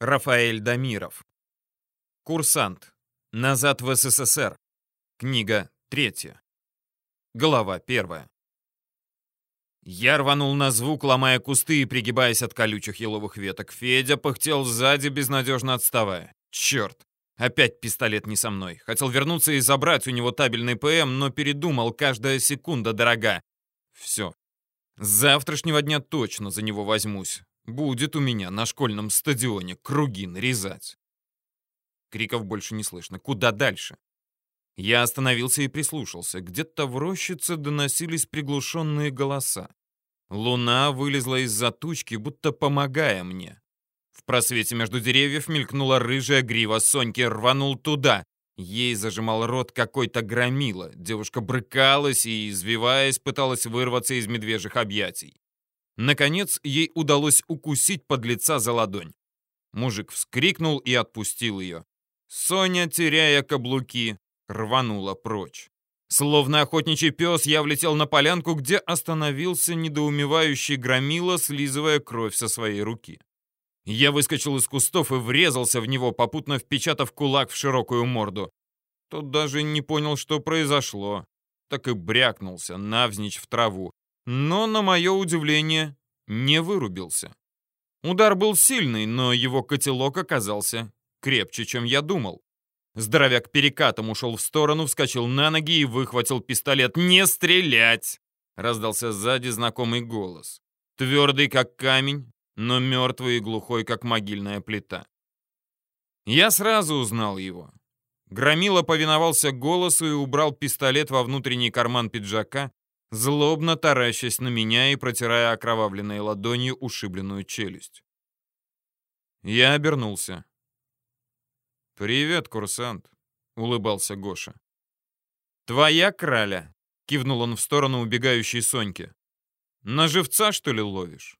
Рафаэль Дамиров. Курсант. Назад в СССР. Книга третья. Глава первая. Я рванул на звук, ломая кусты и пригибаясь от колючих еловых веток. Федя пыхтел сзади, безнадежно отставая. Черт! Опять пистолет не со мной. Хотел вернуться и забрать у него табельный ПМ, но передумал, каждая секунда дорога. Все. С завтрашнего дня точно за него возьмусь. Будет у меня на школьном стадионе круги нарезать. Криков больше не слышно. Куда дальше? Я остановился и прислушался. Где-то в рощице доносились приглушенные голоса. Луна вылезла из-за тучки, будто помогая мне. В просвете между деревьев мелькнула рыжая грива Соньки, рванул туда. Ей зажимал рот какой-то громила. Девушка брыкалась и, извиваясь, пыталась вырваться из медвежьих объятий. Наконец, ей удалось укусить подлеца за ладонь. Мужик вскрикнул и отпустил ее. Соня, теряя каблуки, рванула прочь. Словно охотничий пес, я влетел на полянку, где остановился недоумевающий громила, слизывая кровь со своей руки. Я выскочил из кустов и врезался в него, попутно впечатав кулак в широкую морду. Тот даже не понял, что произошло. Так и брякнулся навзничь в траву но, на мое удивление, не вырубился. Удар был сильный, но его котелок оказался крепче, чем я думал. Здоровяк перекатом ушел в сторону, вскочил на ноги и выхватил пистолет. «Не стрелять!» — раздался сзади знакомый голос. Твердый, как камень, но мертвый и глухой, как могильная плита. Я сразу узнал его. Громила повиновался голосу и убрал пистолет во внутренний карман пиджака, злобно таращась на меня и протирая окровавленной ладонью ушибленную челюсть. Я обернулся. «Привет, курсант», — улыбался Гоша. «Твоя краля», — кивнул он в сторону убегающей Соньки. «На живца, что ли, ловишь?»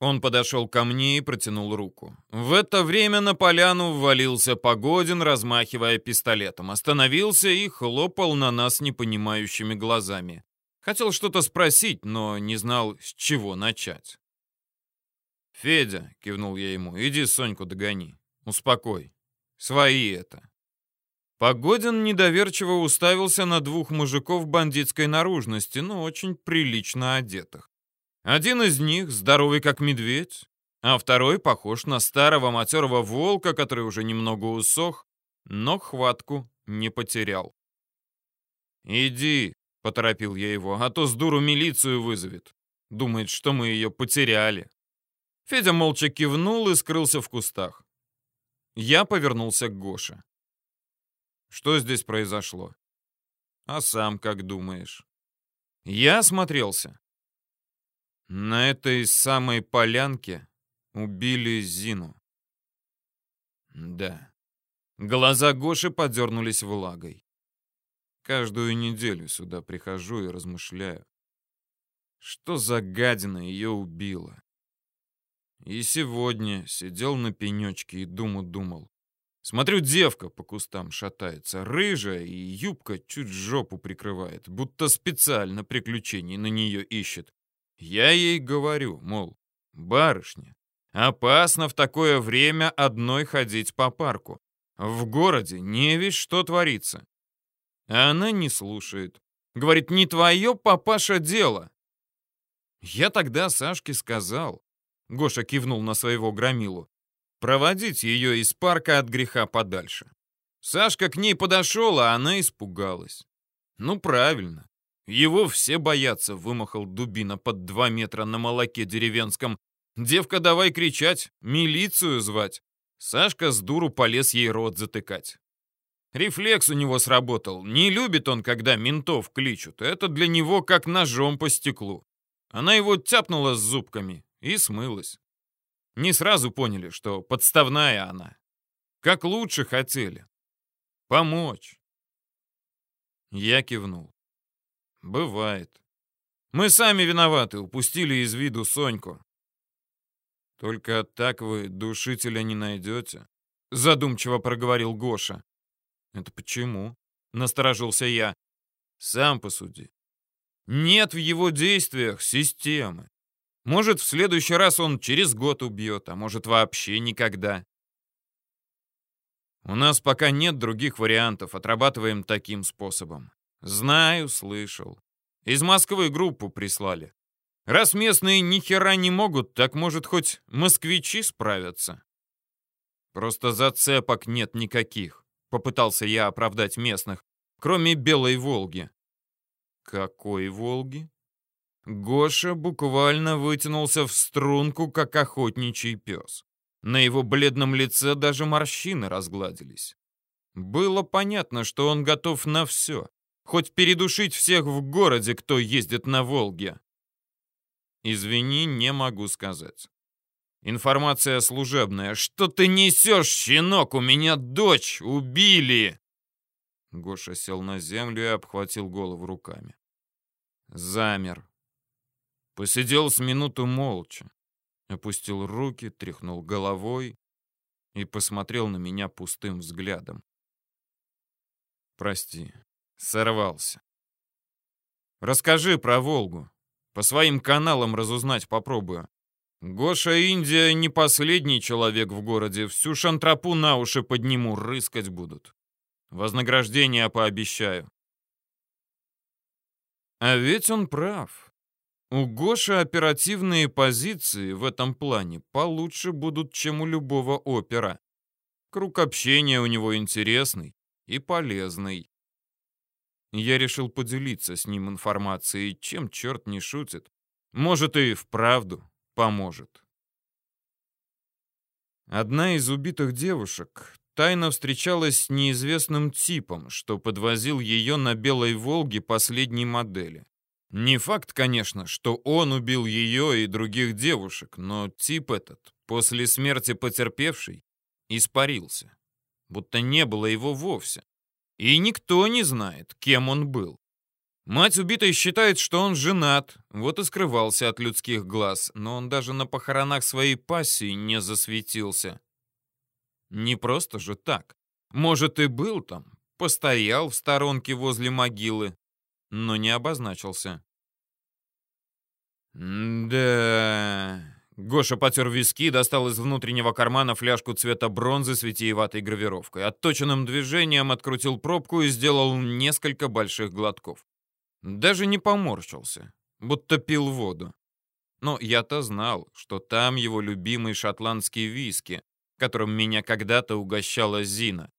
Он подошел ко мне и протянул руку. В это время на поляну ввалился Погодин, размахивая пистолетом. Остановился и хлопал на нас непонимающими глазами. Хотел что-то спросить, но не знал, с чего начать. «Федя», — кивнул я ему, — «иди Соньку догони. Успокой. Свои это». Погодин недоверчиво уставился на двух мужиков бандитской наружности, но очень прилично одетых. Один из них здоровый как медведь, а второй похож на старого матерого волка, который уже немного усох, но хватку не потерял. «Иди», — поторопил я его, — «а то с дуру милицию вызовет. Думает, что мы ее потеряли». Федя молча кивнул и скрылся в кустах. Я повернулся к Гоше. «Что здесь произошло?» «А сам как думаешь?» Я осмотрелся. На этой самой полянке убили Зину. Да. Глаза Гоши подернулись влагой. Каждую неделю сюда прихожу и размышляю. Что за гадина ее убила? И сегодня сидел на пенечке и думу-думал. Смотрю, девка по кустам шатается, рыжая, и юбка чуть жопу прикрывает, будто специально приключений на нее ищет. Я ей говорю, мол, барышня, опасно в такое время одной ходить по парку. В городе не весь что творится. А она не слушает. Говорит, не твое, папаша, дело. Я тогда Сашке сказал, Гоша кивнул на своего громилу, проводить ее из парка от греха подальше. Сашка к ней подошел, а она испугалась. Ну, правильно. Его все боятся, вымахал дубина под два метра на молоке деревенском. Девка, давай кричать, милицию звать. Сашка с дуру полез ей рот затыкать. Рефлекс у него сработал. Не любит он, когда ментов кличут. Это для него как ножом по стеклу. Она его тяпнула с зубками и смылась. Не сразу поняли, что подставная она. Как лучше хотели. Помочь. Я кивнул. Бывает. Мы сами виноваты, упустили из виду Соньку. Только так вы душителя не найдете, задумчиво проговорил Гоша. «Это почему?» — насторожился я. «Сам посуди. Нет в его действиях системы. Может, в следующий раз он через год убьет, а может, вообще никогда. У нас пока нет других вариантов, отрабатываем таким способом. Знаю, слышал. Из Москвы группу прислали. Раз местные ни хера не могут, так может хоть москвичи справятся. Просто зацепок нет никаких, попытался я оправдать местных, кроме Белой Волги. Какой Волги? Гоша буквально вытянулся в струнку, как охотничий пес. На его бледном лице даже морщины разгладились. Было понятно, что он готов на все, хоть передушить всех в городе, кто ездит на Волге. Извини, не могу сказать. Информация служебная. Что ты несешь, щенок? У меня дочь убили!» Гоша сел на землю и обхватил голову руками. Замер. Посидел с минуту молча. Опустил руки, тряхнул головой и посмотрел на меня пустым взглядом. «Прости, сорвался. Расскажи про Волгу. По своим каналам разузнать попробую. Гоша Индия не последний человек в городе. Всю шантрапу на уши подниму, рыскать будут. Вознаграждение пообещаю. А ведь он прав. У Гоши оперативные позиции в этом плане получше будут, чем у любого опера. Круг общения у него интересный и полезный. Я решил поделиться с ним информацией, чем черт не шутит. Может, и вправду поможет. Одна из убитых девушек тайно встречалась с неизвестным типом, что подвозил ее на Белой Волге последней модели. Не факт, конечно, что он убил ее и других девушек, но тип этот, после смерти потерпевшей, испарился. Будто не было его вовсе. И никто не знает, кем он был. Мать убитой считает, что он женат, вот и скрывался от людских глаз, но он даже на похоронах своей пассии не засветился. Не просто же так. Может, и был там, постоял в сторонке возле могилы, но не обозначился. «Да...» Гоша потер виски, достал из внутреннего кармана фляжку цвета бронзы с витиеватой гравировкой. Отточенным движением открутил пробку и сделал несколько больших глотков. Даже не поморщился, будто пил воду. Но я-то знал, что там его любимый шотландский виски, которым меня когда-то угощала Зина.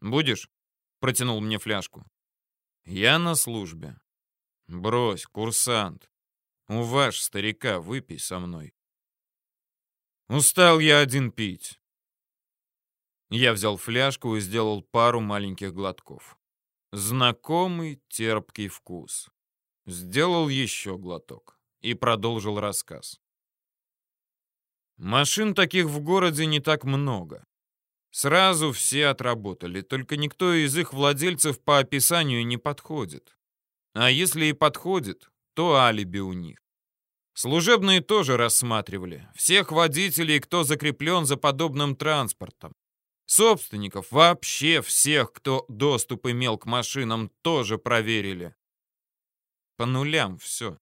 «Будешь?» — протянул мне фляжку. «Я на службе». «Брось, курсант. Уваж старика, выпей со мной. Устал я один пить. Я взял фляжку и сделал пару маленьких глотков. Знакомый терпкий вкус. Сделал еще глоток и продолжил рассказ. Машин таких в городе не так много. Сразу все отработали, только никто из их владельцев по описанию не подходит. А если и подходит, то алиби у них. Служебные тоже рассматривали. Всех водителей, кто закреплен за подобным транспортом. Собственников, вообще всех, кто доступ имел к машинам, тоже проверили. По нулям все.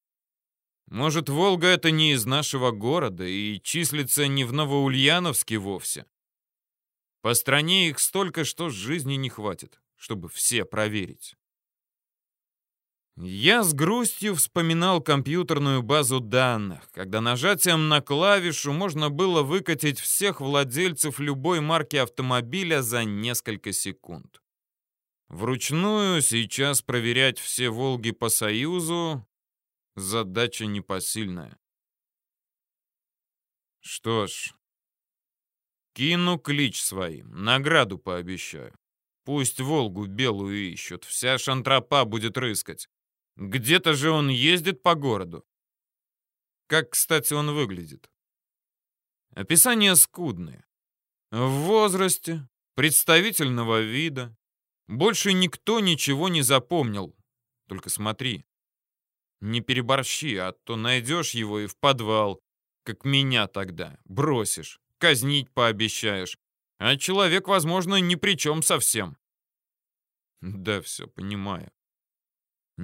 Может, Волга это не из нашего города и числится не в Новоульяновске вовсе. По стране их столько, что жизни не хватит, чтобы все проверить. Я с грустью вспоминал компьютерную базу данных, когда нажатием на клавишу можно было выкатить всех владельцев любой марки автомобиля за несколько секунд. Вручную сейчас проверять все «Волги» по Союзу — задача непосильная. Что ж, кину клич своим, награду пообещаю. Пусть «Волгу» белую ищут, вся шантропа будет рыскать. Где-то же он ездит по городу. Как, кстати, он выглядит? Описание скудное. В возрасте, представительного вида. Больше никто ничего не запомнил. Только смотри. Не переборщи, а то найдешь его и в подвал, как меня тогда, бросишь, казнить пообещаешь. А человек, возможно, ни при чем совсем. Да, все понимаю.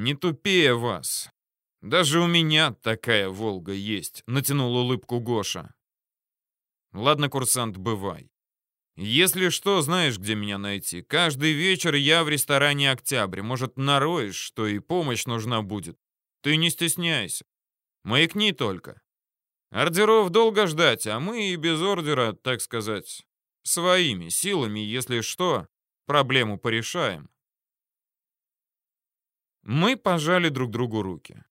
Не тупее вас. Даже у меня такая «Волга» есть», — натянул улыбку Гоша. Ладно, курсант, бывай. Если что, знаешь, где меня найти. Каждый вечер я в ресторане «Октябрь». Может, нароешь, что и помощь нужна будет. Ты не стесняйся. Маякни только. Ордеров долго ждать, а мы и без ордера, так сказать, своими силами, если что, проблему порешаем. Мы пожали друг другу руки.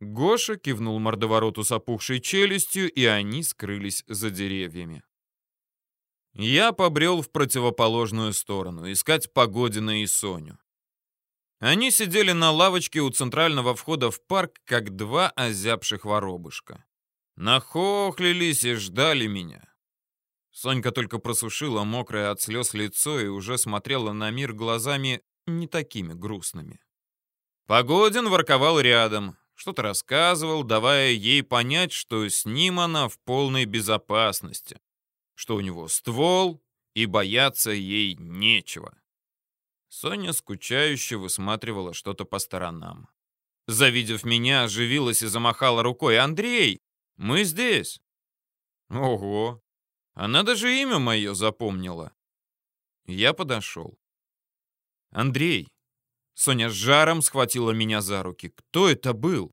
Гоша кивнул мордовороту с опухшей челюстью, и они скрылись за деревьями. Я побрел в противоположную сторону, искать Погодина и Соню. Они сидели на лавочке у центрального входа в парк, как два озябших воробушка. Нахохлились и ждали меня. Сонька только просушила мокрое от слез лицо и уже смотрела на мир глазами не такими грустными. Погодин ворковал рядом, что-то рассказывал, давая ей понять, что с ним она в полной безопасности, что у него ствол, и бояться ей нечего. Соня скучающе высматривала что-то по сторонам. Завидев меня, оживилась и замахала рукой. «Андрей, мы здесь!» «Ого! Она даже имя мое запомнила!» Я подошел. «Андрей, Соня с жаром схватила меня за руки. «Кто это был?»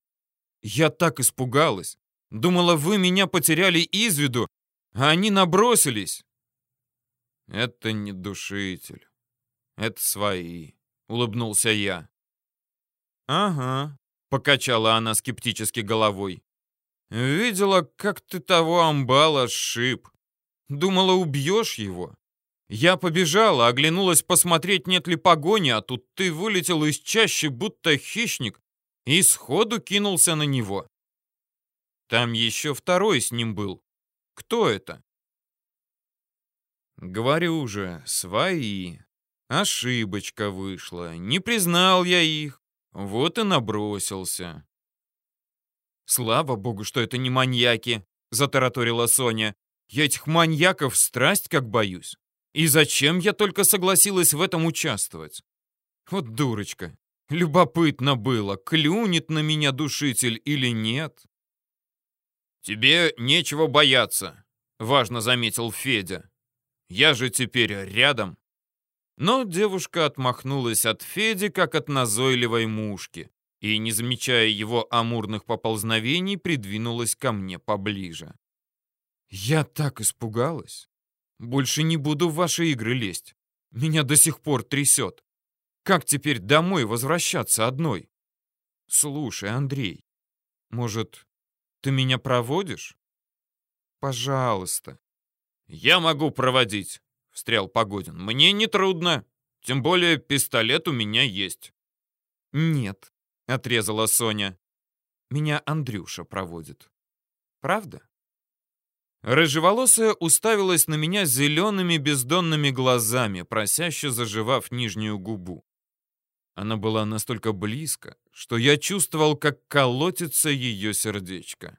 «Я так испугалась. Думала, вы меня потеряли из виду, а они набросились». «Это не душитель. Это свои», — улыбнулся я. «Ага», — покачала она скептически головой. «Видела, как ты того амбала сшиб. Думала, убьешь его. Я побежала, оглянулась посмотреть, нет ли погони, а тут ты вылетел из чащи, будто хищник, и сходу кинулся на него. Там еще второй с ним был. Кто это? Говорю же, свои. Ошибочка вышла. Не признал я их. Вот и набросился. Слава богу, что это не маньяки, затараторила Соня. Я этих маньяков страсть как боюсь. И зачем я только согласилась в этом участвовать? Вот дурочка. Любопытно было, клюнет на меня душитель или нет. «Тебе нечего бояться», — важно заметил Федя. «Я же теперь рядом». Но девушка отмахнулась от Феди, как от назойливой мушки, и, не замечая его амурных поползновений, придвинулась ко мне поближе. Я так испугалась. Больше не буду в ваши игры лезть. Меня до сих пор трясет. Как теперь домой возвращаться одной? Слушай, Андрей, может, ты меня проводишь? Пожалуйста. Я могу проводить, встрял Погодин. Мне не трудно. Тем более пистолет у меня есть. Нет, отрезала Соня. Меня Андрюша проводит. Правда? Рыжеволосая уставилась на меня зелеными бездонными глазами, просяще заживав нижнюю губу. Она была настолько близко, что я чувствовал, как колотится ее сердечко.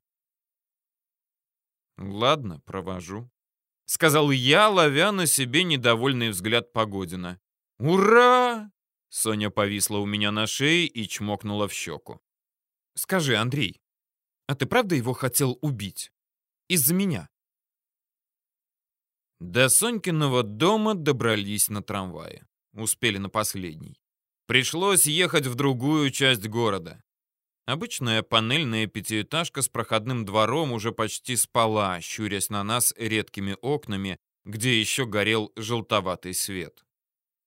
«Ладно, провожу», — сказал я, ловя на себе недовольный взгляд Погодина. «Ура!» — Соня повисла у меня на шее и чмокнула в щеку. «Скажи, Андрей, а ты правда его хотел убить?» Из-за меня. До Сонькиного дома добрались на трамвае. Успели на последний. Пришлось ехать в другую часть города. Обычная панельная пятиэтажка с проходным двором уже почти спала, щурясь на нас редкими окнами, где еще горел желтоватый свет.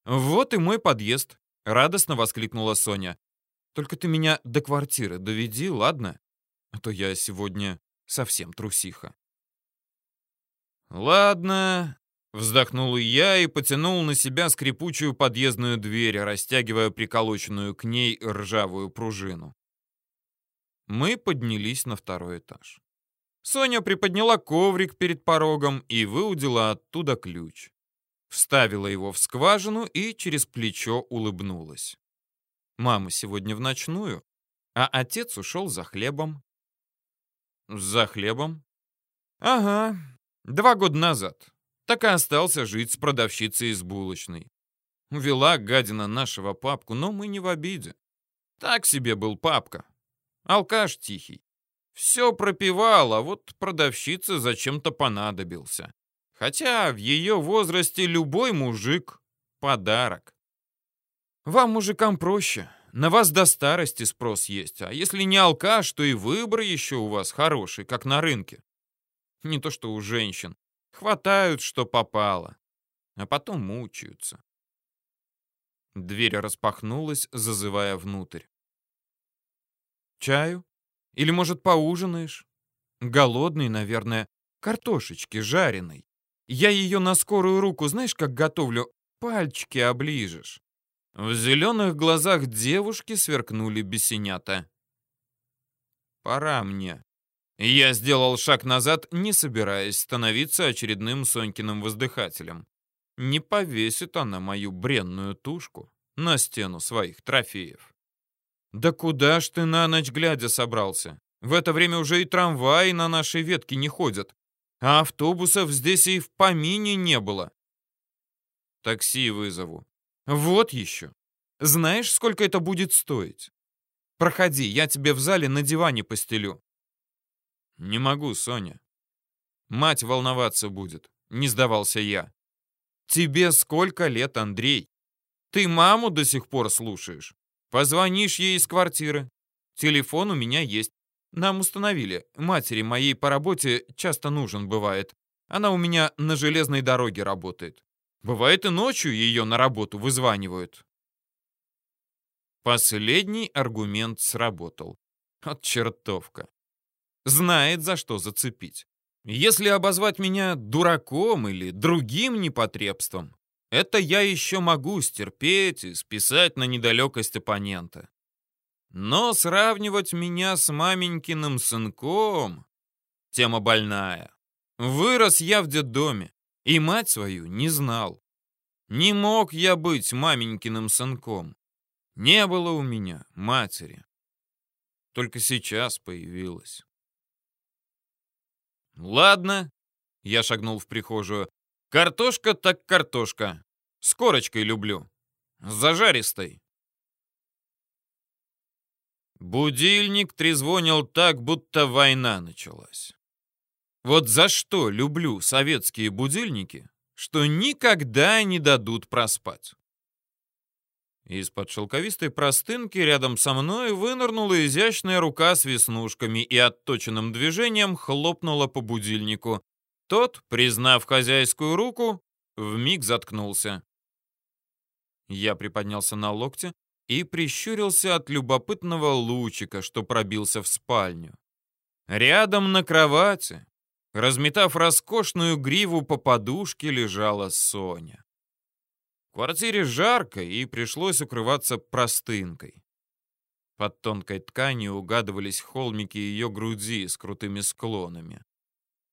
«Вот и мой подъезд», — радостно воскликнула Соня. «Только ты меня до квартиры доведи, ладно? А то я сегодня совсем трусиха. «Ладно», — вздохнул я и потянул на себя скрипучую подъездную дверь, растягивая приколоченную к ней ржавую пружину. Мы поднялись на второй этаж. Соня приподняла коврик перед порогом и выудила оттуда ключ. Вставила его в скважину и через плечо улыбнулась. Мама сегодня в ночную, а отец ушел за хлебом. За хлебом? Ага. Два года назад. Так и остался жить с продавщицей из булочной. Вела гадина нашего папку, но мы не в обиде. Так себе был папка. Алкаш тихий. Все пропивал, а вот продавщице зачем-то понадобился. Хотя в ее возрасте любой мужик — подарок. Вам, мужикам, проще. На вас до старости спрос есть. А если не алкаш, то и выбор еще у вас хороший, как на рынке. Не то что у женщин. Хватают, что попало. А потом мучаются. Дверь распахнулась, зазывая внутрь. «Чаю? Или, может, поужинаешь? Голодный, наверное. Картошечки жареной. Я ее на скорую руку, знаешь, как готовлю? Пальчики оближешь». В зеленых глазах девушки сверкнули бесенята. «Пора мне». Я сделал шаг назад, не собираясь становиться очередным Сонькиным воздыхателем. Не повесит она мою бренную тушку на стену своих трофеев. Да куда ж ты на ночь глядя собрался? В это время уже и трамваи на нашей ветке не ходят, а автобусов здесь и в помине не было. Такси вызову. Вот еще. Знаешь, сколько это будет стоить? Проходи, я тебе в зале на диване постелю. Не могу, Соня. Мать волноваться будет, не сдавался я. Тебе сколько лет, Андрей? Ты маму до сих пор слушаешь? Позвонишь ей из квартиры. Телефон у меня есть. Нам установили. Матери моей по работе часто нужен бывает. Она у меня на железной дороге работает. Бывает и ночью ее на работу вызванивают. Последний аргумент сработал. От чертовка. Знает, за что зацепить. Если обозвать меня дураком или другим непотребством, это я еще могу стерпеть и списать на недалекость оппонента. Но сравнивать меня с маменькиным сынком — тема больная. Вырос я в детдоме, и мать свою не знал. Не мог я быть маменькиным сынком. Не было у меня матери. Только сейчас появилась. Ладно, я шагнул в прихожую. Картошка так картошка. С корочкой люблю. Зажаристой. Будильник трезвонил так, будто война началась. Вот за что люблю советские будильники, что никогда не дадут проспать. Из-под шелковистой простынки рядом со мной вынырнула изящная рука с веснушками и отточенным движением хлопнула по будильнику. Тот, признав хозяйскую руку, вмиг заткнулся. Я приподнялся на локте и прищурился от любопытного лучика, что пробился в спальню. Рядом на кровати, Разметав роскошную гриву по подушке, лежала Соня. В квартире жарко, и пришлось укрываться простынкой. Под тонкой тканью угадывались холмики ее груди с крутыми склонами.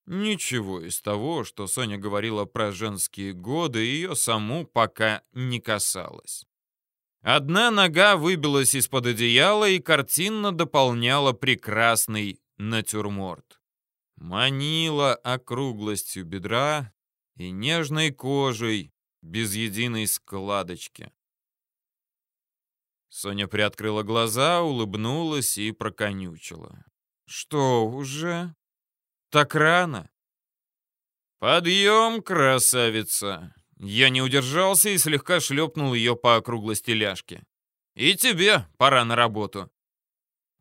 Ничего из того, что Соня говорила про женские годы, ее саму пока не касалось. Одна нога выбилась из-под одеяла и картинно дополняла прекрасный натюрморт манила округлостью бедра и нежной кожей без единой складочки. Соня приоткрыла глаза, улыбнулась и проконючила. «Что, уже? Так рано?» «Подъем, красавица!» Я не удержался и слегка шлепнул ее по округлости ляжки. «И тебе пора на работу.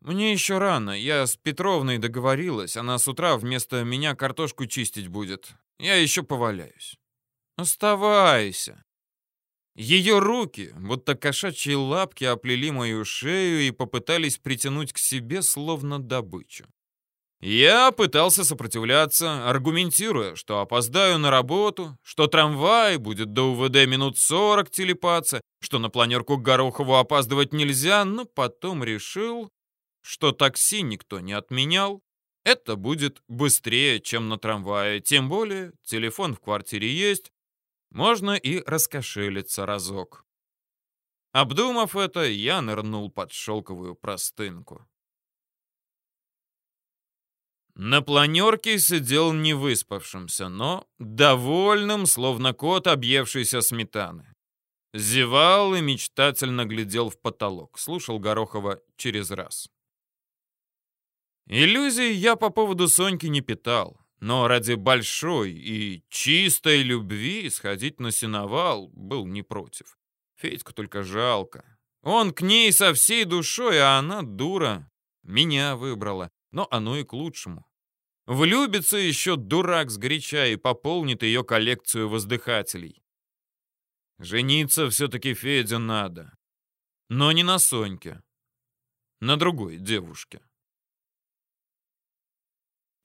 «Мне еще рано. Я с Петровной договорилась. Она с утра вместо меня картошку чистить будет. Я еще поваляюсь». «Оставайся». Ее руки, будто кошачьи лапки, оплели мою шею и попытались притянуть к себе, словно добычу. Я пытался сопротивляться, аргументируя, что опоздаю на работу, что трамвай будет до УВД минут сорок телепаться, что на планерку Горохову опаздывать нельзя, но потом решил, что такси никто не отменял, это будет быстрее, чем на трамвае, тем более телефон в квартире есть, можно и раскошелиться разок. Обдумав это, я нырнул под шелковую простынку. На планерке сидел не выспавшимся, но довольным, словно кот, объевшийся сметаны. Зевал и мечтательно глядел в потолок, слушал Горохова через раз. Иллюзий я по поводу Соньки не питал, но ради большой и чистой любви сходить на сеновал был не против. Федьку только жалко. Он к ней со всей душой, а она дура. Меня выбрала, но оно и к лучшему. Влюбится еще дурак сгоряча и пополнит ее коллекцию воздыхателей. Жениться все-таки Феде надо. Но не на Соньке. На другой девушке.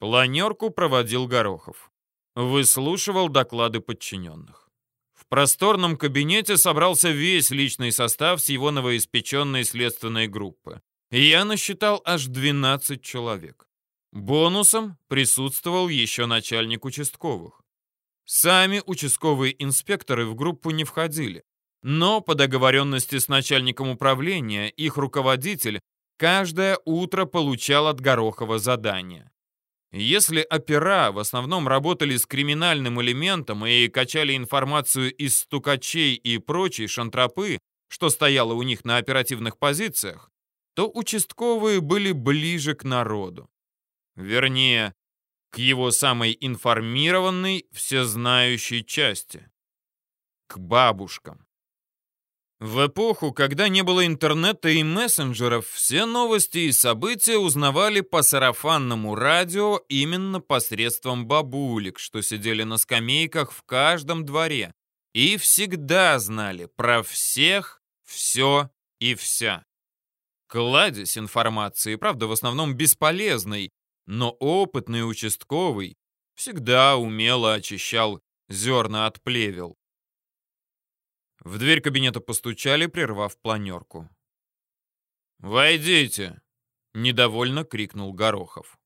Планерку проводил Горохов. Выслушивал доклады подчиненных. В просторном кабинете собрался весь личный состав с его новоиспеченной следственной группы. Я насчитал аж 12 человек. Бонусом присутствовал еще начальник участковых. Сами участковые инспекторы в группу не входили, но по договоренности с начальником управления их руководитель каждое утро получал от Горохова задание. Если опера в основном работали с криминальным элементом и качали информацию из стукачей и прочей шантропы, что стояло у них на оперативных позициях, то участковые были ближе к народу. Вернее, к его самой информированной, всезнающей части. К бабушкам. В эпоху, когда не было интернета и мессенджеров, все новости и события узнавали по сарафанному радио именно посредством бабулек, что сидели на скамейках в каждом дворе и всегда знали про всех, все и вся. Кладезь информации, правда, в основном бесполезной, но опытный участковый всегда умело очищал зерна от плевел. В дверь кабинета постучали, прервав планерку. «Войдите!» — недовольно крикнул Горохов.